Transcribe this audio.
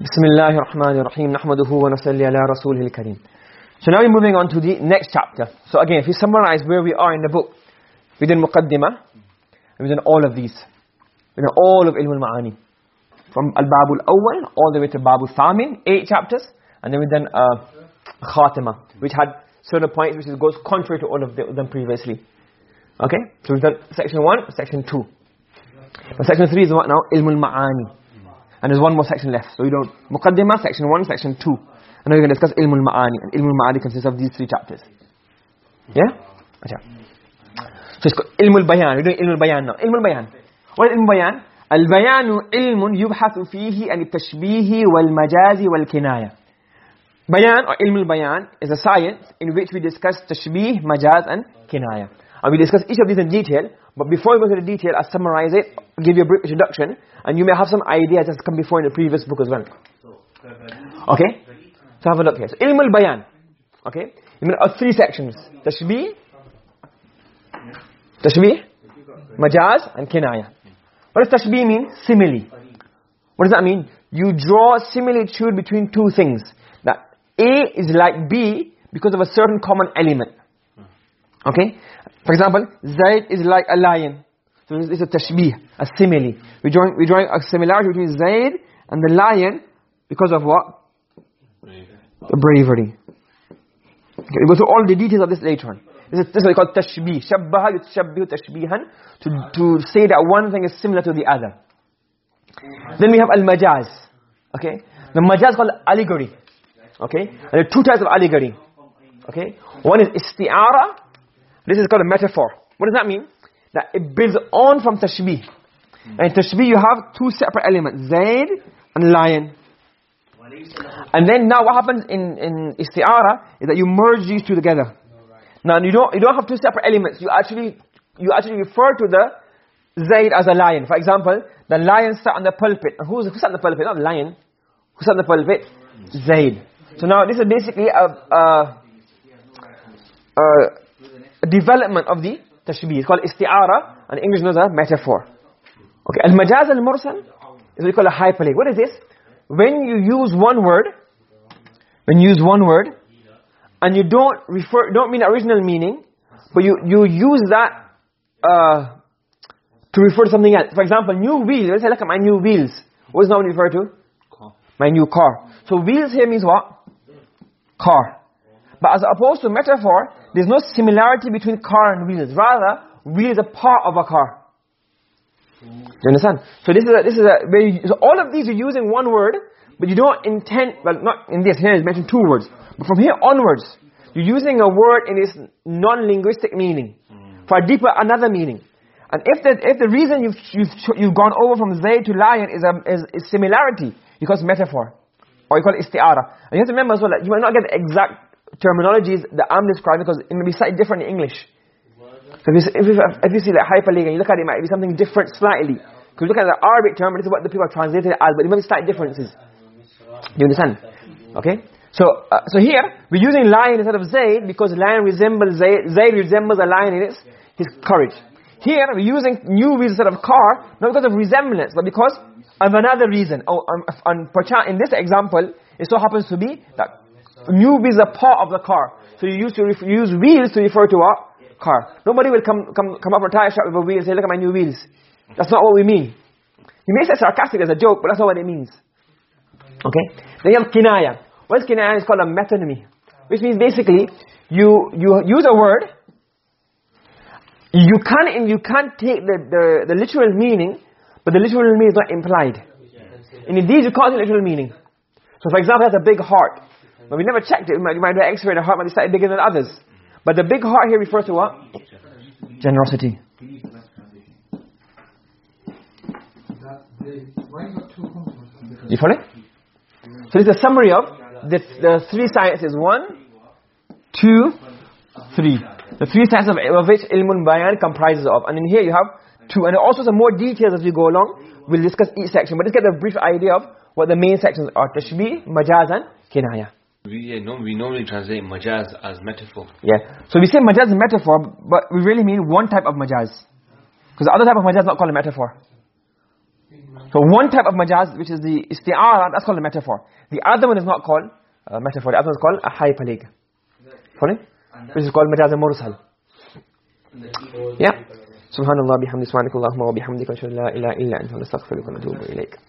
Bismillah ar-Rahman ar-Rahim. Nahmaduhu wa nasalli ala. So now we're moving on to the next chapter. So again, if you summarize where we are in the book, within Muqaddimah, within all of these, within all of Ilm al-Ma'ani, from Al-Bab al-Awwal all the way to Bab al-Thamin, eight chapters, and then we did uh, Khatima, which had certain points which goes contrary to all of them previously. Okay? So we've done section 1, section 2. But section 3 is what now? Ilm al-Ma'ani and there's one more section left so you don't muqaddimah section 1 section 2 and now we can discuss ilmul maani. And ilmul maani consists of these three chapters. Yeah? Acha so it's called bayan. we're doing ilm bayan now. Ilm bayan. what is ilm bayan? al-bayan ilm yubhath fihi al-tashbih wal-majaz wal-kinaya bayan or ilm bayan is a science in which we discuss tashbih majaz and kinaya. And we discuss each of these in detail, but before we go to the detail, I'll summarize it, give you a brief introduction, and you may have some ideas that's come before in the previous book as well. Okay? So have a look here. So ilm al-bayan. Okay? Mean uh, three sections. Tashbih, tashbih, majaz and kinaya. What does tashbih mean? Simile. What does that mean? You draw similitude between two things. That A is like B because of a certain common element. Okay? For example, Zaid is like a lion. So this is a tashbih, a simile. We draw we draw a similarity between Zaid and the lion because of what? The bravery. Okay, we'll go through all the details of this later on. This is, this is what we call tashbih. Shabbaha yutashabbihu tashbihan. To, to say that one thing is similar to the other. Then we have al-majaz. Okay? The majaz is called allegory. Okay? And there are two types of allegory. Okay? One is isti'ara. This is called a metaphor. What does that mean? That it builds on from tashbih. Hmm. And in tashbih you have two separate elements. Zaid and lion. And then now what happens in, in isti'ara is that you merge these two together. Now you don't you don't have two separate elements. You actually you actually refer to the Zaid as a lion. For example, the lion sat on the pulpit. Who's who sat on the pulpit? Not the lion. Who sat on the pulpit? Hmm. Zaid. So now this is basically a a, a, a development of the tashbih. It's called isti'ara and English knows a metaphor. Okay, al-majaz al-mursal is what we call a hyperlink. What is this? When you use one word, when you use one word and you don't refer don't mean original meaning, but you you use that uh, to refer to something else. For example, new wheels. Let's say look at my new wheels. What does that refer to? Car. My new car. So wheels here means what? Car. But as opposed to metaphor, there's no similarity between car and wheels. Rather, wheels are part of a car. Do you understand? So this is a, this is a very so all of these are using one word, but you don't intend well not in this here is mentioned two words. But from here onwards, you're using a word in its non-linguistic meaning for a deeper another meaning. And if the if the reason you've you've you've gone over from Zayd to lion is a is, is similarity, you call it metaphor or you call it isti'ara. And you have to remember as well that you might not get the exact terminologies that I'm describing because it may be slightly different in English. So if you, if you, if you see like hyperlink and you look at it, it might be something different slightly. Because you look at the Arabic term, this is what the people are translated it as, but there may be slight differences. Do you understand? Okay? So, uh, so here, we're using lion instead of Zayd because lion resembles Zayd, Zayd resembles a lion in his, his courage. Here, we're using new instead of car, not because of resemblance, but because of another reason. Oh, um, in this example, it so happens to be that new wheels are part of the car. So you use to use wheels to refer to what? Car. Nobody will come come come up a tire shop with a wheel and say, look at my new wheels. That's not what we mean. You may say sarcastic as a joke, but that's not what it means. Okay? Then you have kinaya. What is kinaya? It's called a metonymy. Which means basically, you you use a word, you can't, you can't take the, the, the literal meaning, but the literal meaning is not implied. And indeed, you can't take literal meaning. So for example, that's a big heart. But we never checked it. You might, you might do an x-ray the heart might be slightly bigger than others. But the big heart here refers to what? Generosity. You follow? So this is a summary of the, the three sciences. One, two, three. The three sciences of, of which ilmun bayan comprises of. And in here you have two. And also some more details as we go along. We'll discuss each section. But let's get a brief idea of what the main sections are. Tashbih, majaz and kinaya. We, yeah, no, we normally translate majaz as metaphor. Yeah. So we say majaz is metaphor, but we really mean one type of majaz. Because the other type of majaz is not called a metaphor. So one type of majaz, which is the isti'ara, that's called a metaphor. The other one is not called a metaphor. The other one is called a hyperlink. Funny? Which is called majaz mursal. Yeah. سبحان الله بحمد سبحانك اللهم وبحمدك اشهد ان لا اله الا انت نستغفرك ونتوب اليك